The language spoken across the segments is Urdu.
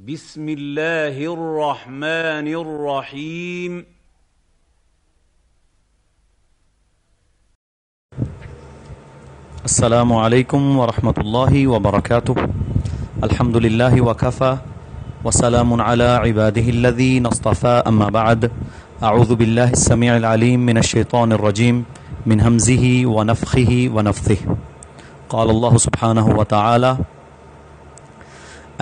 بسم الله الرحمن الرحيم السلام عليكم ورحمة الله وبركاته الحمد لله وكفى وسلام على عباده الذين اصطفى أما بعد۔ أعوذ بالله السميع العليم من الشيطان الرجيم من همزه ونفخه ونفثه قال الله سبحانه وتعالى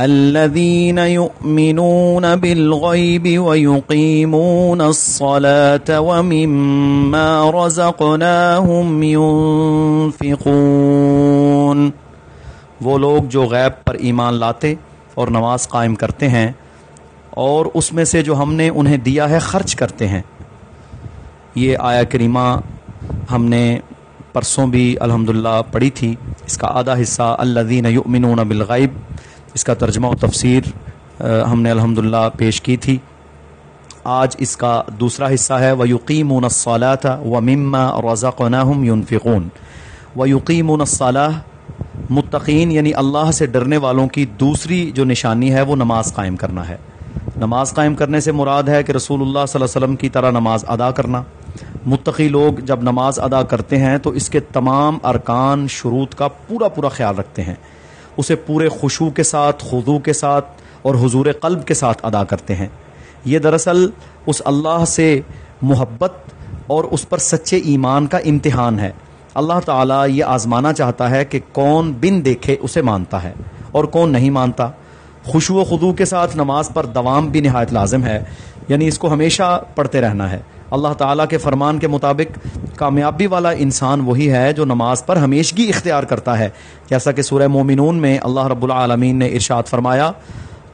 الذين يؤمنون بالغيب ويقيمون الصلاة ومما رزقناهم ينفقون۔ وہ لوگ جو غیب پر ایمان لاتے اور نماز قائم کرتے ہیں اور اس میں سے جو ہم نے انہیں دیا ہے خرچ کرتے ہیں۔ یہ آیا کریمہ ہم نے پرسوں بھی الحمدللہ پڑھی تھی۔ اس کا آدھا حصہ الذین یؤمنون بالغیب اس کا ترجمہ و تفسیر ہم نے الحمدللہ پیش کی تھی۔ آج اس کا دوسرا حصہ ہے، وَيُقِيمُونَ الصَّلَاةَ وَمِمَّا رَزَقْنَاهُمْ يُنفِقُونَ۔ وَيُقِيمُونَ الصَّلَاةَ متقین یعنی اللہ سے ڈرنے والوں کی دوسری جو نشانی ہے، وہ نماز قائم کرنا ہے۔ نماز قائم کرنے سے مراد ہے کہ رسول اللہ صلی اللہ علیہ وسلم کی طرح نماز ادا کرنا۔ متقی لوگ جب نماز ادا کرتے ہیں، تو اس کے تمام ارکان، شروط کا پورا پورا خیال رکھتے ہیں۔ اسے پورے خوشو کے ساتھ خضو کے ساتھ اور حضور قلب کے ساتھ ادا کرتے ہیں۔ یہ دراصل اس اللہ سے محبت اور اس پر سچے ایمان کا امتحان ہے۔ اللہ تعالیٰ یہ آزمانا چاہتا ہے کہ کون بن دیکھے اسے مانتا ہے اور کون نہیں مانتا۔ خوشو و خضو کے ساتھ نماز پر دوام بھی نہایت لازم ہے۔ یعنی اس کو ہمیشہ پڑھتے رہنا ہے۔ اللہ تعالیٰ کے فرمان کے مطابق کامیابی والا انسان وہی ہے جو نماز پر ہمیشگی اختیار کرتا ہے۔ جیسا کہ سورہ مومنون میں اللہ رب العالمین نے ارشاد فرمایا،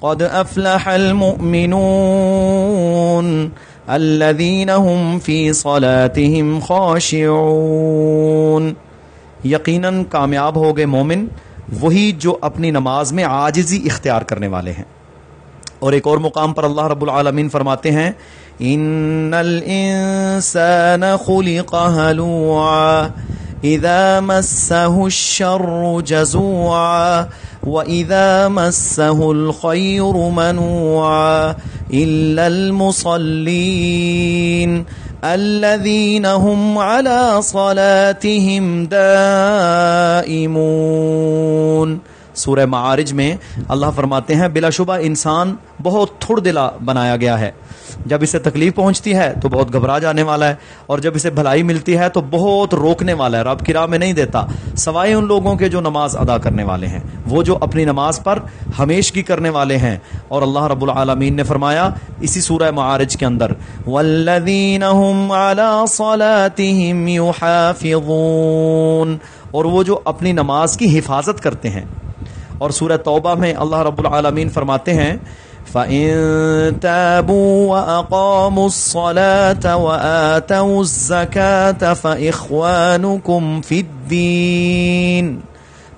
قد افلح المؤمنون الذين هم في صلاتهم خاشعون۔ یقیناً کامیاب ہو گئے مومن، وہی جو اپنی نماز میں عاجزی اختیار کرنے والے ہیں۔ اور ایک اور مقام پر اللہ رب العالمین فرماتے ہیں ان الانسان خلق هلوعا اذا مسه الشر جزوعا واذا مسه الخير منوعا الا المصلين الذين هم على صلاتهم دائمون سورہ معارج میں اللہ فرماتے ہیں، بلا شبہ انسان بہت تھوڑ دلا بنایا گیا ہے۔ جب اسے تکلیف پہنچتی ہے تو بہت گھبرا جانے والا ہے، اور جب اسے بھلائی ملتی ہے تو بہت روکنے والا ہے، رب کی راہ میں نہیں دیتا۔ سوائے ان لوگوں کے جو نماز ادا کرنے والے ہیں۔ وہ جو اپنی نماز پر ہمیشگی کرنے والے ہیں۔ اور اللہ رب العالمین نے فرمایا اسی سورہ معارج کے اندر والذین هم على صلاتهم يحافظون۔ اور وہ جو اپنی نماز کی حفاظت کرتے ہیں۔ اور سورہ توبہ میں اللہ رب العالمین فرماتے ہیں، فَإِن تَابُوا وَأَقَامُوا الصَّلَاةَ وَآتَوُا الزَّكَاةَ فَإِخْوَانُكُمْ فِي الدِّينِ۔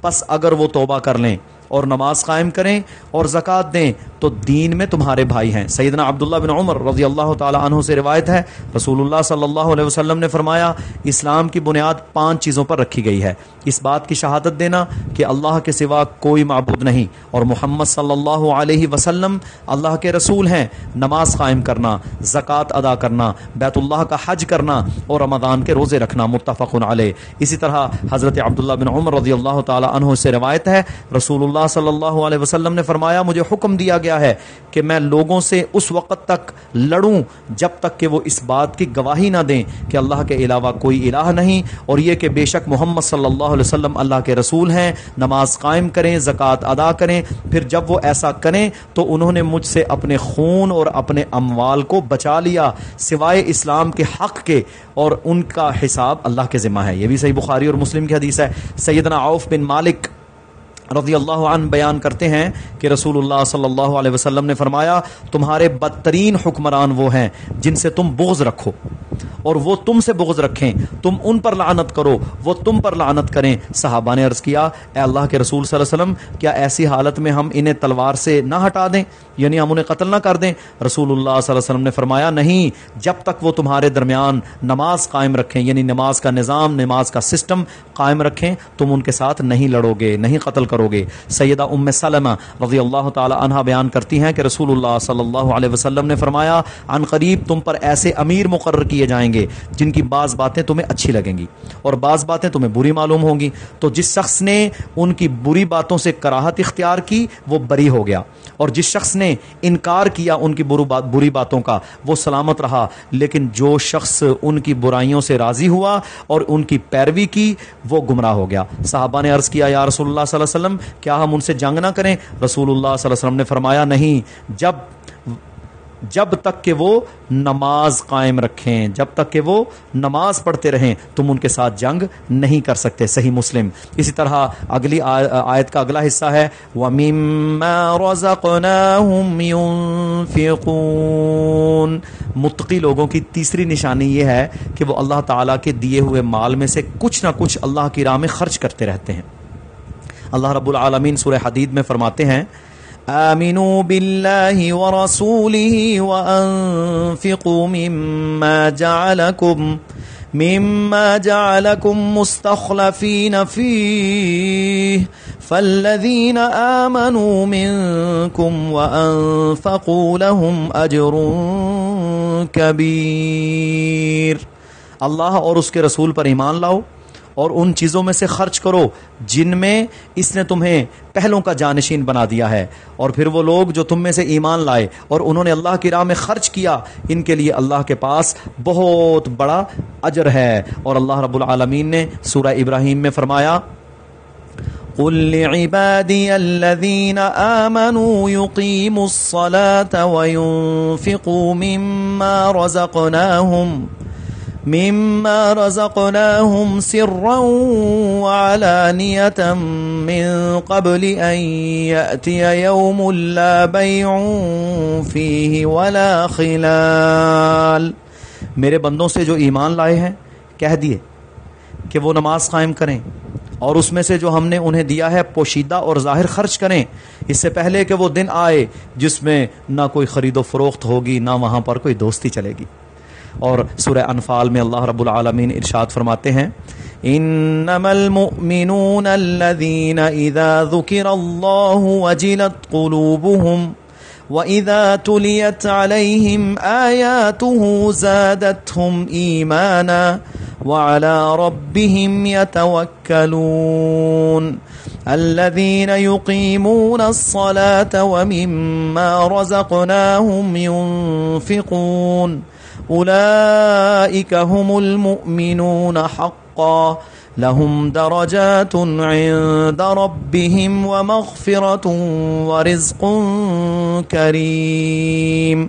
پس اگر وہ توبہ کر لیں اور نماز قائم کریں اور زکوٰۃ دیں تو دین میں تمہارے بھائی ہیں۔ سیدنا عبداللہ بن عمر رضی اللہ تعالی عنہ سے روایت ہے، رسول اللہ صلی اللہ علیہ وسلم نے فرمایا، اسلام کی بنیاد پانچ چیزوں پر رکھی گئی ہے۔ اس بات کی شہادت دینا کہ اللہ کے سوا کوئی معبود نہیں۔ اور محمد صلی اللہ علیہ وسلم اللہ کے رسول ہیں۔ نماز قائم کرنا، زکوٰۃ ادا کرنا، بیت اللہ کا حج کرنا اور رمضان کے روزے رکھنا متفق علیہ۔ اسی طرح حضرت عبداللہ بن عمر رضی اللہ تعالی عنہ سے روایت ہے، رسول اللہ صلی اللہ علیہ وسلم نے فرمایا، مجھے حکم دیا گیا ہے کہ میں لوگوں سے اس وقت تک لڑوں جب تک کہ وہ اس بات کی گواہی نہ دیں کہ اللہ کے علاوہ کوئی الہ نہیں اور یہ کہ بے شک محمد صلی اللہ علیہ وسلم اللہ کے رسول ہیں، نماز قائم کریں، زکوٰۃ ادا کریں، پھر جب وہ ایسا کریں تو انہوں نے مجھ سے اپنے خون اور اپنے اموال کو بچا لیا سوائے اسلام کے حق کے اور ان کا حساب اللہ کے ذمہ ہے۔ یہ بھی صحیح بخاری اور مسلم کی حدیث ہے۔ سیدنا عوف بن مالک رضی اللہ عنہ بیان کرتے ہیں کہ رسول اللہ صلی اللہ علیہ وسلم نے فرمایا، تمہارے بدترین حکمران وہ ہیں جن سے تم بغض رکھو۔ اور وہ تم سے بغض رکھیں۔ تم ان پر لعنت کرو، وہ تم پر لعنت کریں۔ صحابہ نے عرض کیا، اے اللہ کے رسول صلی اللہ علیہ وسلم، کیا ایسی حالت میں ہم انہیں تلوار سے نہ ہٹا دیں؟ یعنی ہم انہیں قتل نہ کر دیں؟ رسول اللہ صلی اللہ علیہ وسلم نے فرمایا، نہیں، جب تک وہ تمہارے درمیان نماز قائم رکھیں یعنی نماز کا نظام، نماز کا سسٹم قائم رکھیں، تم ان کے ساتھ نہیں لڑو گے، نہیں قتل کرو گے۔ سیدہ ام سلمہ رضی اللہ تعالی عنہ بیان کرتی ہیں کہ رسول اللہ صلی اللہ علیہ وسلم نے فرمایا ان قریب تم پر ایسے امیر مقرر کیے جائیں گے۔ گے، جن کی بعض باتیں تمہیں اچھی لگیں گی اور بعض باتیں تمہیں بری معلوم ہوں گی۔ تو جس شخص نے ان کی بری باتوں سے کراہت اختیار کی، وہ بری ہو گیا۔ اور جس شخص نے انکار کیا ان کی بری باتوں کا، وہ سلامت رہا۔ لیکن جو شخص ان کی برائیوں سے راضی ہوا اور ان کی پیروی کی، وہ گمراہ ہو گیا۔ صحابہ نے عرض کیا، یا رسول اللہ صلی اللہ علیہ وسلم، کیا ہم ان سے جنگ نہ کریں؟ رسول اللہ صلی اللہ علیہ وسلم نے فرمایا، نہیں، جب جب تک کہ وہ نماز قائم رکھیں، جب تک کہ وہ نماز پڑھتے رہیں، تم ان کے ساتھ جنگ نہیں کر سکتے، صحیح مسلم۔ اسی طرح اگلی آیت کا اگلا حصہ ہے متقی لوگوں کی تیسری نشانی یہ ہے کہ وہ اللہ تعالیٰ کے دیے ہوئے مال میں سے کچھ نہ کچھ اللہ کی راہ میں خرچ کرتے رہتے ہیں۔ اللہ رب العالمین سورہ حدید میں فرماتے ہیں آمنوا بالله ورسوله وأنفقوا مما جعلكم مما جعلكم مستخلفين فيه فالذين آمنوا منكم وأنفقوا لهم أجر كبير. اللہ اور اس کے رسول پر ایمان لاؤ اور ان چیزوں میں سے خرچ کرو جن میں اس نے تمہیں پہلوں کا جانشین بنا دیا ہے۔ اور پھر وہ لوگ جو تم میں سے ایمان لائے اور انہوں نے اللہ کی راہ میں خرچ کیا، ان کے لیے اللہ کے پاس بہت بڑا اجر ہے۔ اور اللہ رب العالمین نے سورہ ابراہیم میں فرمایا، قل لعبادي الذين آمنوا يقيموا الصلاة وينفقوا مما رزقناهم مما رزقناهم سرا وعلانية من قبل أن يأتي يوم لا بيع فيه ولا خلال۔ میرے بندوں سے جو ایمان لائے ہیں، کہہ دیے کہ وہ نماز قائم کریں۔ اور اس میں سے جو ہم نے انہیں دیا ہے، پوشیدہ اور ظاہر خرچ کریں۔ اس سے پہلے کہ وہ دن آئے جس میں نہ کوئی خرید و فروخت ہوگی، نہ وہاں پر کوئی دوستی چلے گی۔ اور سورہ انفال میں اللہ رب العالمین ارشاد فرماتے ہیں انما المؤمنون الذين اذا ذكر الله وجلت قلوبهم واذا تليت عليهم اياته زادتهم ايمانا وعلى ربهم يتوكلون الذين يقيمون الصلاه ومما رزقناهم ينفقون اولئك هم المؤمنون حقا لهم درجات عند ربهم ومغفرة ورزق کریم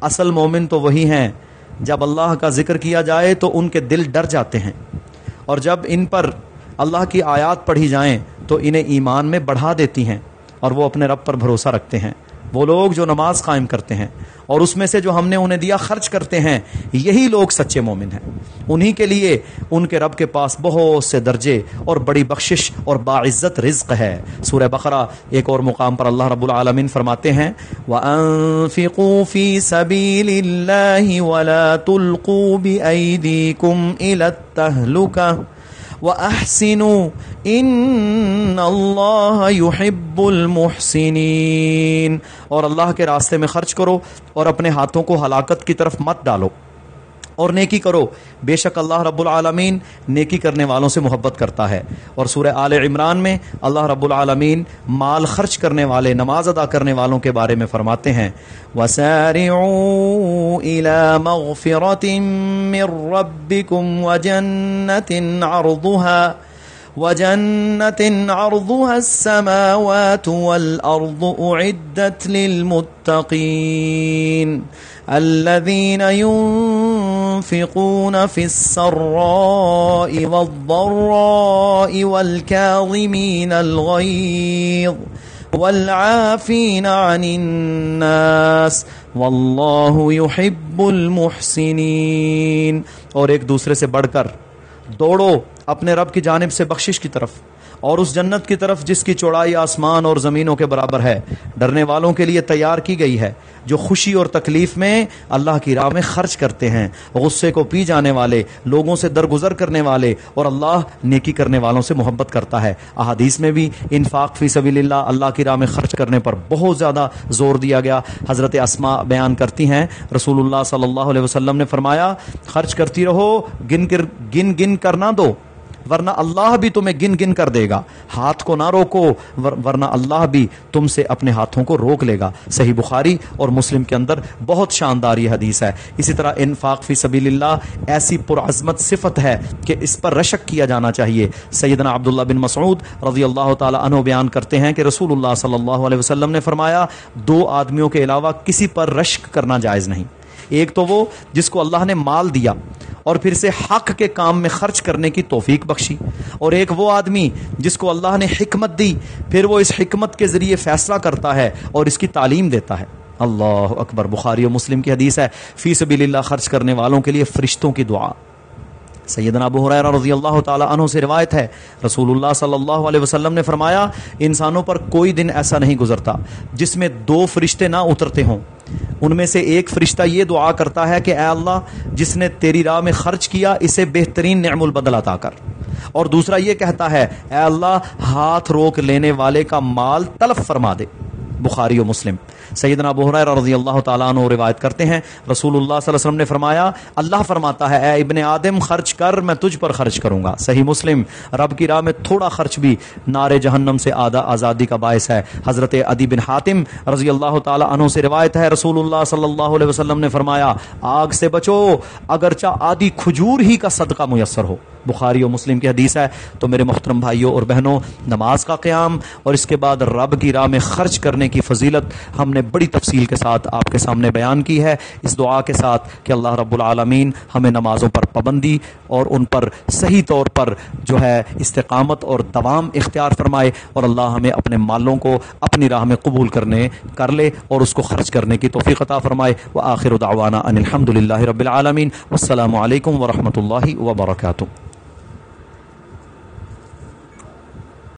اصل مومن تو وہی ہیں۔ جب اللہ کا ذکر کیا جائے تو ان کے دل ڈر جاتے ہیں۔ اور جب ان پر اللہ کی آیات پڑھی جائیں تو انہیں ایمان میں بڑھا دیتی ہیں اور وہ اپنے رب پر بھروسہ رکھتے ہیں۔ وہ لوگ جو نماز قائم کرتے ہیں اور اس میں سے جو ہم نے انہیں دیا خرچ کرتے ہیں، یہی لوگ سچے مومن ہیں۔ انہی کے لیے ان کے رب کے پاس بہت سے درجے اور بڑی بخشش اور باعزت رزق ہے۔ سورہ بقرہ ایک اور مقام پر اللہ رب العالمین فرماتے ہیں، وَأَنفِقُوا فِي سَبِيلِ اللَّهِ وَلَا تُلْقُوا بِأَيْدِيكُمْ إِلَى التَّهْلُكَةِ۔ وأحسنوا ان اللہ يحب الْمُحْسِنِينَ اور اللہ کے راستے میں خرچ کرو اور اپنے ہاتھوں کو ہلاکت کی طرف مت ڈالو۔ اور نیکی کرو۔ بے شک اللہ رب العالمین نیکی کرنے والوں سے محبت کرتا ہے۔ اور سورہ آل عمران میں اللہ رب العالمین مال خرچ کرنے والے، نماز ادا کرنے والوں کے بارے میں فرماتے ہیں۔ وَسَارِعُوا إِلَى مَغْفِرَةٍ مِّن رَبِّكُمْ وَجَنَّةٍ عَرْضُهَا، وجنة عرضها السماوات والأرض أعدت للمتقين الذين ينفقون ينفقون في السراء والضراء والكاظمين الغيظ والعافين عن الناس والله يحب المحسنين اور ایک دوسرے سے بڑھ کر دوڑو اپنے رب کی جانب سے بخشش کی طرف۔ اور اس جنت کی طرف جس کی چوڑائی آسمان اور زمینوں کے برابر ہے، ڈرنے والوں کے لیے تیار کی گئی ہے۔ جو خوشی اور تکلیف میں اللہ کی راہ میں خرچ کرتے ہیں، غصے کو پی جانے والے، لوگوں سے درگزر کرنے والے اور اللہ نیکی کرنے والوں سے محبت کرتا ہے۔ احادیث میں بھی انفاق فی سبیل اللہ اللہ کی راہ میں خرچ کرنے پر بہت زیادہ زور دیا گیا۔ حضرت اسما بیان کرتی ہیں۔ رسول اللہ صلی اللہ علیہ وسلم نے فرمایا، خرچ کرتی رہو، گن کر گن گن کرنا دو۔ ورنہ اللہ بھی تمہیں گن گن کر دے گا۔ ہاتھ کو نہ روکو ورنہ اللہ بھی تم سے اپنے ہاتھوں کو روک لے گا۔ صحیح بخاری اور مسلم کے اندر بہت شاندار یہ حدیث ہے۔ اسی طرح انفاق فی سبیل اللہ ایسی پرعظمت صفت ہے کہ اس پر رشک کیا جانا چاہیے۔ سیدنا عبداللہ بن مسعود رضی اللہ تعالی عنہ بیان کرتے ہیں کہ رسول اللہ صلی اللہ علیہ وسلم نے فرمایا، دو آدمیوں کے علاوہ کسی پر رشک کرنا جائز نہیں۔ ایک تو وہ جس کو اللہ نے مال دیا اور پھر سے حق کے کام میں خرچ کرنے کی توفیق بخشی اور ایک وہ آدمی جس کو اللہ نے حکمت دی، پھر وہ اس حکمت کے ذریعے فیصلہ کرتا ہے اور اس کی تعلیم دیتا ہے۔ اللہ اکبر۔ بخاری و مسلم کی حدیث ہے، فی سبیل اللہ خرچ کرنے والوں کے لیے فرشتوں کی دعا۔ سیدنا ابو حریرہ رضی اللہ تعالی عنہ سے روایت ہے۔ رسول اللہ صلی اللہ علیہ وسلم نے فرمایا، انسانوں پر کوئی دن ایسا نہیں گزرتا جس میں دو فرشتے نہ اترتے ہوں۔ ان میں سے ایک فرشتہ یہ دعا کرتا ہے کہ اے اللہ، جس نے تیری راہ میں خرچ کیا، اسے بہترین نعم البدل عطا کر۔ اور دوسرا یہ کہتا ہے، اے اللہ، ہاتھ روک لینے والے کا مال تلف فرما دے۔ بخاری و مسلم۔ سیدنا ابو حریرہ رضی اللہ تعالیٰ عنہ روایت کرتے ہیں۔ رسول اللہ صلی اللہ علیہ وسلم نے فرمایا، اللہ فرماتا ہے، اے ابن آدم، خرچ کر، میں تجھ پر خرچ کروں گا۔ صحیح مسلم، رب کی راہ میں تھوڑا خرچ بھی نار جہنم سے آدھا آزادی کا باعث ہے۔ حضرت ادی بن حاتم رضی اللہ تعالیٰ عنہ سے روایت ہے، رسول اللہ صلی اللہ علیہ وسلم نے فرمایا، آگ سے بچو، اگرچہ آدھی کھجور ہی کا صدقہ میسر ہو۔ بخاری و مسلم کی حدیث ہے۔ تو میرے محترم بھائیوں اور بہنوں، نماز کا قیام اور اس کے بعد رب کی راہ میں خرچ کرنے کی فضیلت ہم نے بڑی تفصیل کے ساتھ آپ کے سامنے بیان کی ہے۔ اس دعا کے ساتھ کہ اللہ رب العالمین ہمیں نمازوں پر پابندی اور ان پر صحیح طور پر جو ہے استقامت اور دوام اختیار فرمائے اور اللہ ہمیں اپنے مالوں کو اپنی راہ میں قبول کرنے کر لے اور اس کو خرچ کرنے کی توفیق عطا فرمائے۔ وہ آخر دعوانا ان الحمد للہ رب العالمین۔ السلام علیکم ورحمۃ اللہ وبرکاتہ۔